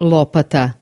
Lopata.